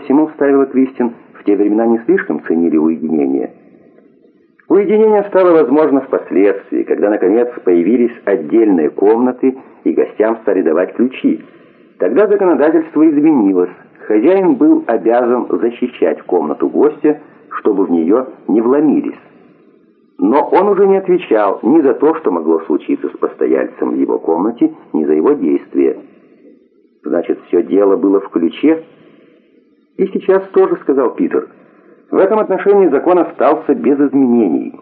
всему вставила Кристин, в те времена не слишком ценили уединение. Уединение стало возможно впоследствии, когда наконец появились отдельные комнаты и гостям стали давать ключи. Тогда законодательство изменилось. Хозяин был обязан защищать комнату гостя, чтобы в нее не вломились. Но он уже не отвечал ни за то, что могло случиться с постояльцем в его комнате, ни за его действия. Значит, все дело было в ключе? И сейчас тоже, сказал Питер. В этом отношении закон остался без изменений.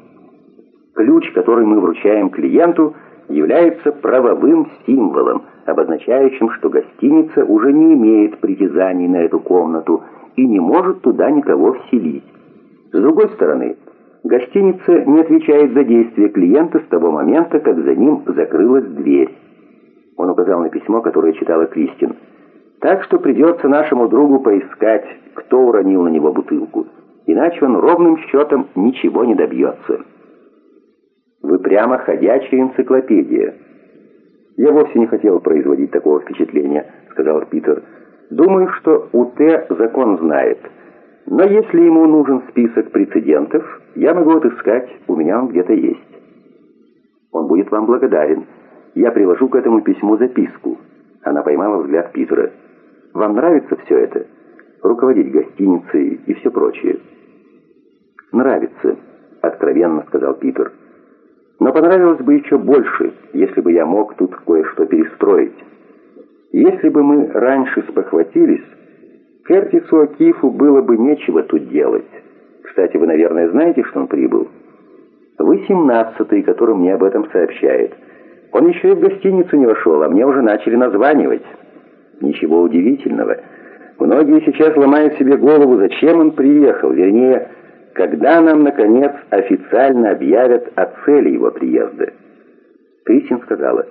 Ключ, который мы вручаем клиенту, является правовым символом, обозначающим, что гостиница уже не имеет притязаний на эту комнату и не может туда никого вселить. С другой стороны, гостиница не отвечает за действия клиента с того момента, как за ним закрылась дверь. Он указал на письмо, которое читала Кристин. Так что придется нашему другу поискать, кто уронил на него бутылку. Иначе он ровным счетом ничего не добьется. Вы прямо ходячая энциклопедия. Я вовсе не хотел производить такого впечатления, сказал Питер. Думаю, что УТ закон знает. Но если ему нужен список прецедентов, я могу отыскать, у меня он где-то есть. Он будет вам благодарен. Я приложу к этому письму записку. Она поймала взгляд Питера. Вам нравится все это? Руководить гостиницей и все прочее. Нравится, откровенно сказал Питер. Но понравилось бы еще больше, если бы я мог тут кое-что перестроить. Если бы мы раньше спохватились, Кертису Акифу было бы нечего тут делать. Кстати, вы, наверное, знаете, что он прибыл? Вы семнадцатый, который мне об этом сообщает. Он еще и в гостиницу не вошел, а мне уже начали названивать. Ничего удивительного. Многие сейчас ломают себе голову, зачем он приехал, вернее, когда нам, наконец, официально объявят о цели его приезда. Кристин сказала,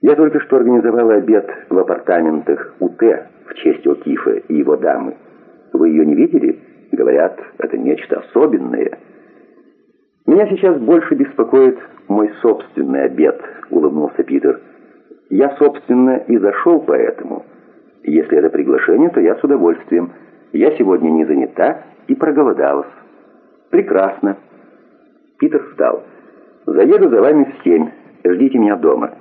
«Я только что организовала обед в апартаментах УТ в честь Окифа и его дамы. Вы ее не видели? Говорят, это нечто особенное». «Меня сейчас больше беспокоит мой собственный обед», — улыбнулся Питер. «Я, собственно, и зашел поэтому. Если это приглашение, то я с удовольствием. Я сегодня не занята и проголодалась». «Прекрасно». Питер встал. «Заеду за вами в семь. Ждите меня дома».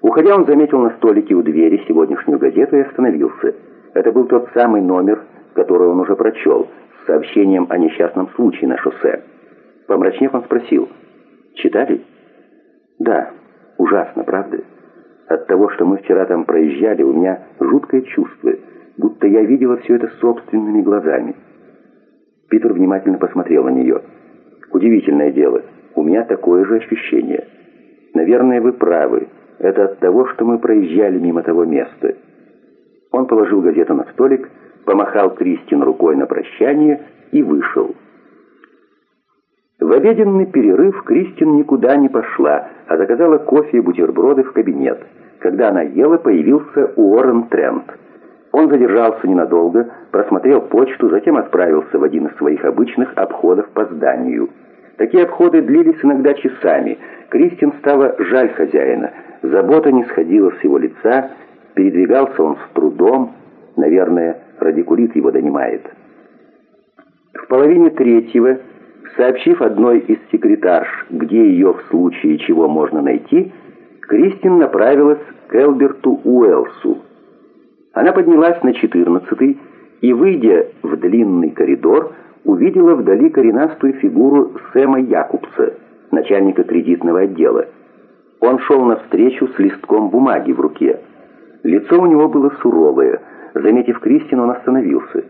Уходя, он заметил на столике у двери сегодняшнюю газету и остановился. Это был тот самый номер, который он уже прочел, с сообщением о несчастном случае на шоссе. Помрачнев, он спросил, «Читали?» «Да, ужасно, правда? От того, что мы вчера там проезжали, у меня жуткое чувство, будто я видела все это собственными глазами». Питер внимательно посмотрел на нее. «Удивительное дело, у меня такое же ощущение. Наверное, вы правы, это от того, что мы проезжали мимо того места». Он положил газету на столик, помахал Кристин рукой на прощание и вышел. В обеденный перерыв Кристин никуда не пошла, а заказала кофе и бутерброды в кабинет. Когда она ела, появился Уоррен Трент. Он задержался ненадолго, просмотрел почту, затем отправился в один из своих обычных обходов по зданию. Такие обходы длились иногда часами. Кристин стала жаль хозяина. Забота не сходила с его лица, передвигался он с трудом, наверное, радикулит его донимает. В половине третьего Сообщив одной из секретарш, где ее в случае чего можно найти, Кристин направилась к Элберту Уэлсу. Она поднялась на четырнадцатый и, выйдя в длинный коридор, увидела вдали коренастую фигуру Сэма Якубса, начальника кредитного отдела. Он шел навстречу с листком бумаги в руке. Лицо у него было суровое. Заметив Кристин, он остановился.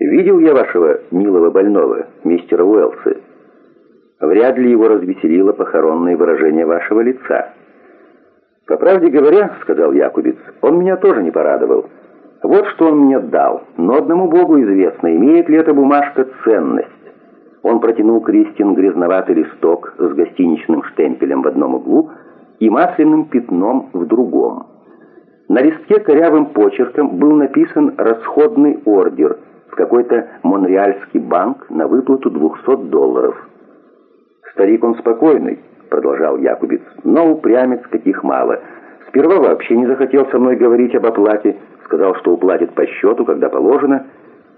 Видел я вашего милого больного, мистера Уэлса. Вряд ли его развеселило похоронное выражение вашего лица. По правде говоря, сказал Якубец, он меня тоже не порадовал. Вот что он мне дал, но одному Богу известно, имеет ли эта бумажка ценность. Он протянул Кристин грязноватый листок с гостиничным штемпелем в одном углу и масляным пятном в другом. На листке корявым почерком был написан расходный ордер – в какой-то монреальский банк на выплату 200 долларов. «Старик он спокойный», — продолжал Якубец, — «но упрямец каких мало. Сперва вообще не захотел со мной говорить об оплате, сказал, что уплатит по счету, когда положено,